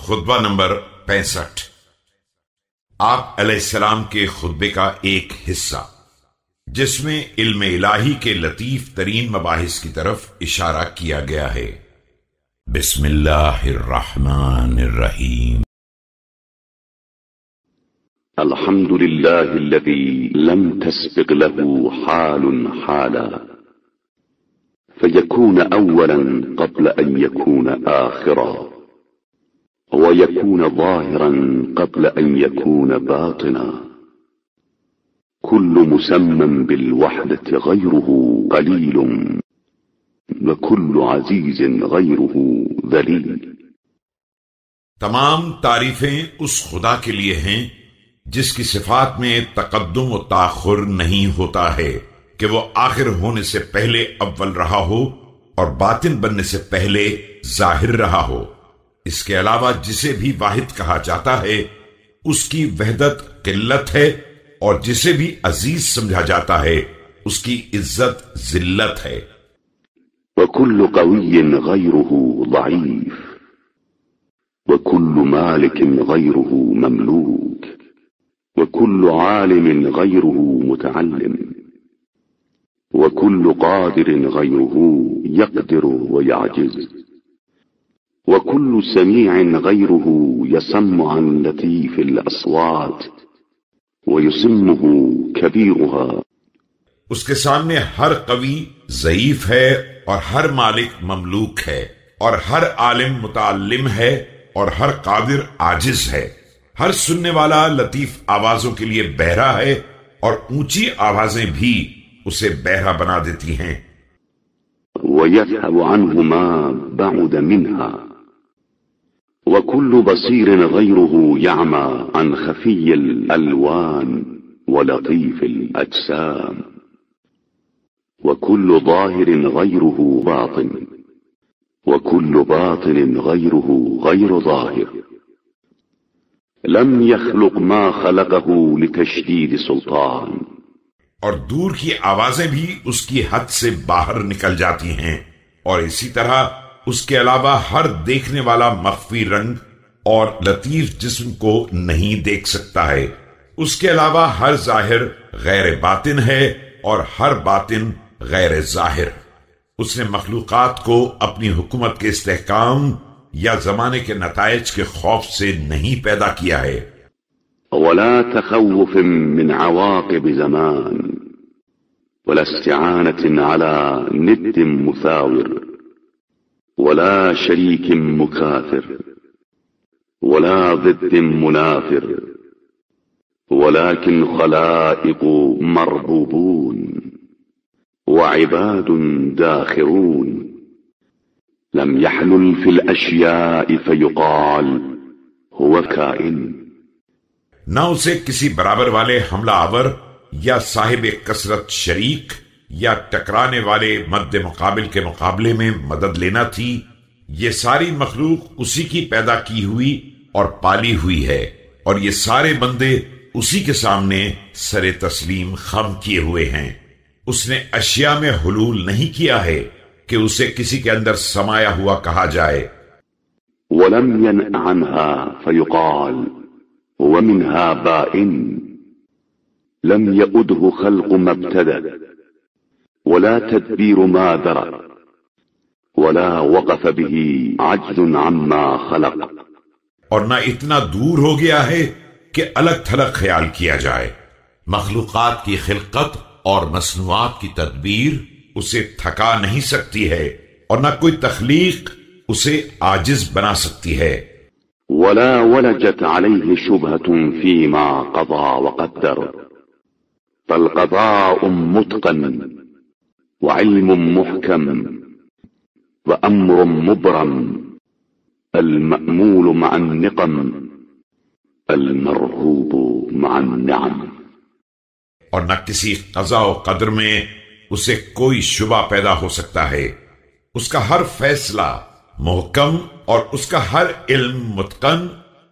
خطبہ نمبر پینسٹھ۔ آپ علیہ السلام کے خطبے کا ایک حصہ۔ جس میں علم الہی کے لطیف ترین مباحث کی طرف اشارہ کیا گیا ہے۔ بسم اللہ الرحمن الرحیم۔ الحمد لله الذي لم تسبق له حال حالا۔ فيكون أولا قبل أن يكون آخرا۔ ويكون ظاهرا قبل أن يكون باطنا. كل مسمى بالوحدة غيره قليل وكل عزيز غيره ذليل. تمام تعریفیں اس خدا کے لیے ہیں جس کی صفات میں تقدم و تاخر نہیں ہوتا ہے کہ وہ آخر ہونے سے پہلے اول رہا ہو اور باطن بننے سے پہلے ظاہر رہا ہو۔ اس کے علاوہ جسے بھی واحد کہا جاتا ہے، اس کی وحدت قلت ہے اور جسے بھی عزیز سمجھا جاتا ہے، اس کی عزت ذلت ہے۔ وكل قوي غيره ضعيف، وكل مالك غيره مملوك، وكل عالم غيره متعلم، وكل قادر غيره يقدر ويعجز۔ وكل سميع غيره يسم عن لطيف الأصوات ويسمه كبيرها. اس کے سامنے ہر قوی ضعیف ہے اور ہر مالک مملوک ہے اور ہر عالم متعلم ہے اور ہر قادر عاجز ہے۔ ہر سننے والا لطیف آوازوں کے لیے بہرا ہے اور اونچی آوازیں بھی اسے بہرا بنا دیتی ہیں۔ ويذهب عنه ما بعد منها۔ وكل بصير غيره يعمى عن خفي الألوان ولطيف الأجسام. وكل ظاهر غيره باطن. وكل باطن غيره غير ظاهر. لم يخلق ما خلقه لتشديد سلطان. اور دور کی آوازیں بھی اس کی حد سے باہر نکل جاتی ہیں اور اسی طرح اس کے علاوہ ہر دیکھنے والا مخفی رنگ اور لطیف جسم کو نہیں دیکھ سکتا ہے۔ اس کے علاوہ ہر ظاہر غیر باطن ہے اور ہر باطن غیر ظاہر۔ اس نے مخلوقات کو اپنی حکومت کے استحکام یا زمانے کے نتائج کے خوف سے نہیں پیدا کیا ہے۔ ولا تخوف من عواقب زمان، ولا استعانة على ند مثاور۔ ولا شريك مكاثر، ولا ضد منافر، ولكن خلائق مربوبون، وعباد داخرون. لم يحلل في الأشياء فيقال هو كائن. نہ اسے کسی برابر والے حملہ آور یا صاحب کثرت شریک یا ٹکرانے والے مد مقابل کے مقابلے میں مدد لینا تھی، یہ ساری مخلوق اسی کی پیدا کی ہوئی اور پالی ہوئی ہے، اور یہ سارے بندے اسی کے سامنے سر تسلیم خم کیے ہوئے ہیں۔ اس نے اشیاء میں حلول نہیں کیا ہے کہ اسے کسی کے اندر سمایا ہوا کہا جائے۔ ولم عنها فيقال، ومنها بائن، لم يؤده خلق ما ولا تدبير ما درى ولا وقف به عجز عما خلق. اور نہ اتنا دور ہو گیا ہے کہ الگ تھلگ خیال کیا جائے۔ مخلوقات کی خلقت اور مصنوعات کی تدبیر اسے تھکا نہیں سکتی ہے اور نہ کوئی تخلیق اسے عاجز بنا سکتی ہے۔ ولا ولجت عليه شبهة فيما قضى وقدر فالقضاء متقن۔ وعلم محكم وأمر مبرم المأمول مع النقم المرهوب مع النعم اور نہ کسی قضاء و قدر میں اسے کوئی شبہ پیدا ہو سکتا ہے۔ اس کا ہر فیصلہ محکم اور اس کا ہر علم متقن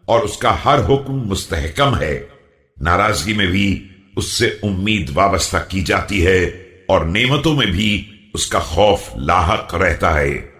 اور اس کا ہر حکم مستحکم ہے۔ ناراضگی میں بھی اس سے امید وابستہ کی جاتی ہے۔ اور نعمتوں میں بھی اس کا خوف لاحق رہتا ہے۔